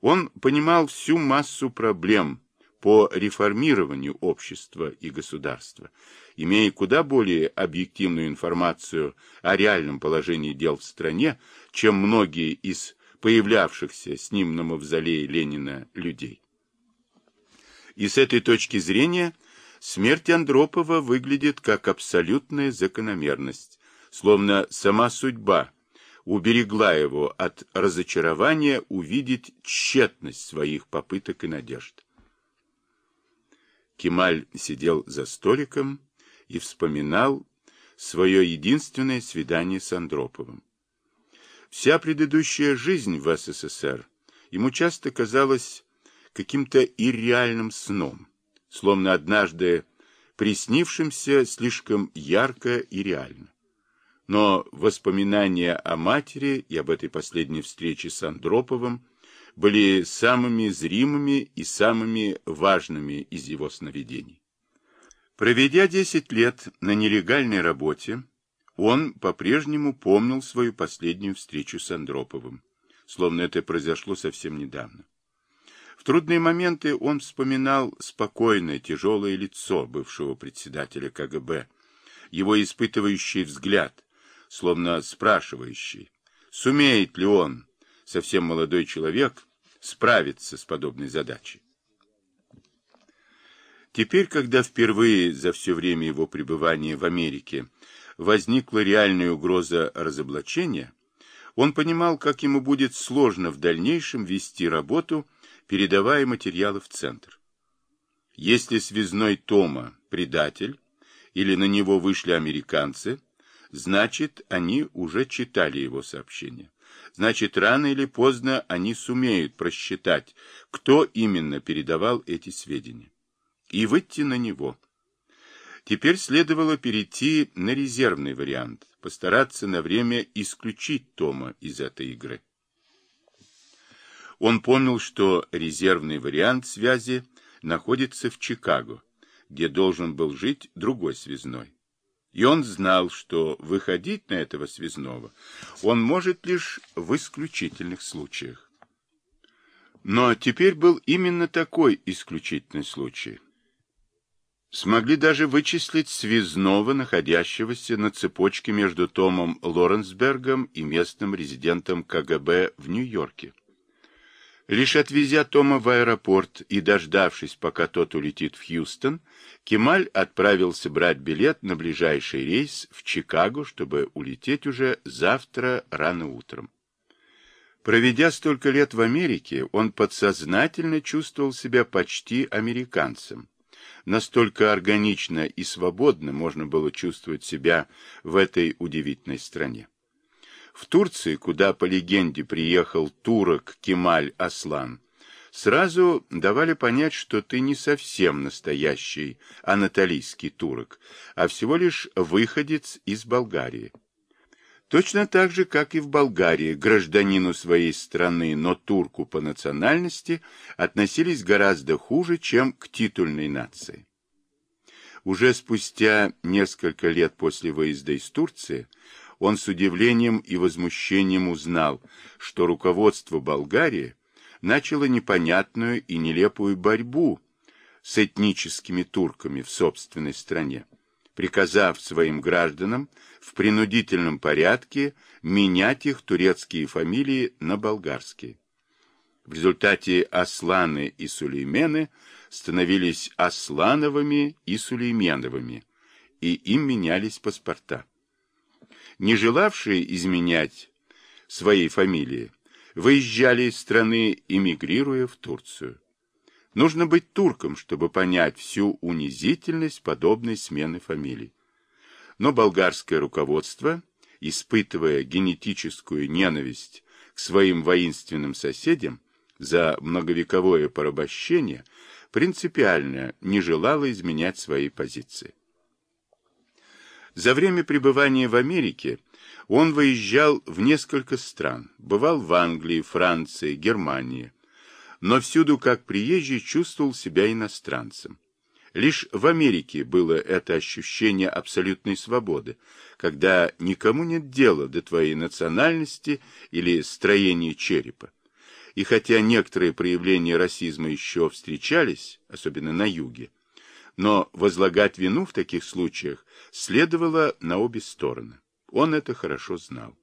Он понимал всю массу проблем по реформированию общества и государства, имея куда более объективную информацию о реальном положении дел в стране, чем многие из появлявшихся с ним на мавзолее Ленина людей. И с этой точки зрения смерть Андропова выглядит как абсолютная закономерность, словно сама судьба уберегла его от разочарования увидеть тщетность своих попыток и надежд. Кемаль сидел за столиком и вспоминал свое единственное свидание с Андроповым. Вся предыдущая жизнь в СССР ему часто казалась каким-то ирреальным сном, словно однажды приснившимся слишком ярко и реально но воспоминания о матери и об этой последней встрече с Андроповым были самыми зримыми и самыми важными из его сновидений. Проведя 10 лет на нелегальной работе, он по-прежнему помнил свою последнюю встречу с Андроповым, словно это произошло совсем недавно. В трудные моменты он вспоминал спокойное, тяжелое лицо бывшего председателя КГБ, его испытывающий взгляд, словно спрашивающий, сумеет ли он, совсем молодой человек, справиться с подобной задачей. Теперь, когда впервые за все время его пребывания в Америке возникла реальная угроза разоблачения, он понимал, как ему будет сложно в дальнейшем вести работу, передавая материалы в центр. Если связной Тома – предатель, или на него вышли американцы – Значит, они уже читали его сообщение. Значит, рано или поздно они сумеют просчитать, кто именно передавал эти сведения, и выйти на него. Теперь следовало перейти на резервный вариант, постараться на время исключить Тома из этой игры. Он помнил, что резервный вариант связи находится в Чикаго, где должен был жить другой связной. И он знал, что выходить на этого связного он может лишь в исключительных случаях. Но теперь был именно такой исключительный случай. Смогли даже вычислить связного, находящегося на цепочке между Томом Лоренсбергом и местным резидентом КГБ в Нью-Йорке. Лишь отвезя Тома в аэропорт и дождавшись, пока тот улетит в Хьюстон, Кемаль отправился брать билет на ближайший рейс в Чикаго, чтобы улететь уже завтра рано утром. Проведя столько лет в Америке, он подсознательно чувствовал себя почти американцем. Настолько органично и свободно можно было чувствовать себя в этой удивительной стране. В Турции, куда по легенде приехал турок Кемаль Аслан, сразу давали понять, что ты не совсем настоящий анатолийский турок, а всего лишь выходец из Болгарии. Точно так же, как и в Болгарии, гражданину своей страны, но турку по национальности, относились гораздо хуже, чем к титульной нации. Уже спустя несколько лет после выезда из Турции он с удивлением и возмущением узнал, что руководство Болгарии начало непонятную и нелепую борьбу с этническими турками в собственной стране, приказав своим гражданам в принудительном порядке менять их турецкие фамилии на болгарские. В результате Асланы и Сулеймены становились Аслановыми и Сулейменовыми, и им менялись паспорта не желавшие изменять своей фамилии, выезжали из страны, эмигрируя в Турцию. Нужно быть турком, чтобы понять всю унизительность подобной смены фамилий. Но болгарское руководство, испытывая генетическую ненависть к своим воинственным соседям за многовековое порабощение, принципиально не желало изменять свои позиции. За время пребывания в Америке он выезжал в несколько стран, бывал в Англии, Франции, Германии, но всюду как приезжий чувствовал себя иностранцем. Лишь в Америке было это ощущение абсолютной свободы, когда никому нет дела до твоей национальности или строения черепа. И хотя некоторые проявления расизма еще встречались, особенно на юге, но возлагать вину в таких случаях следовало на обе стороны. Он это хорошо знал.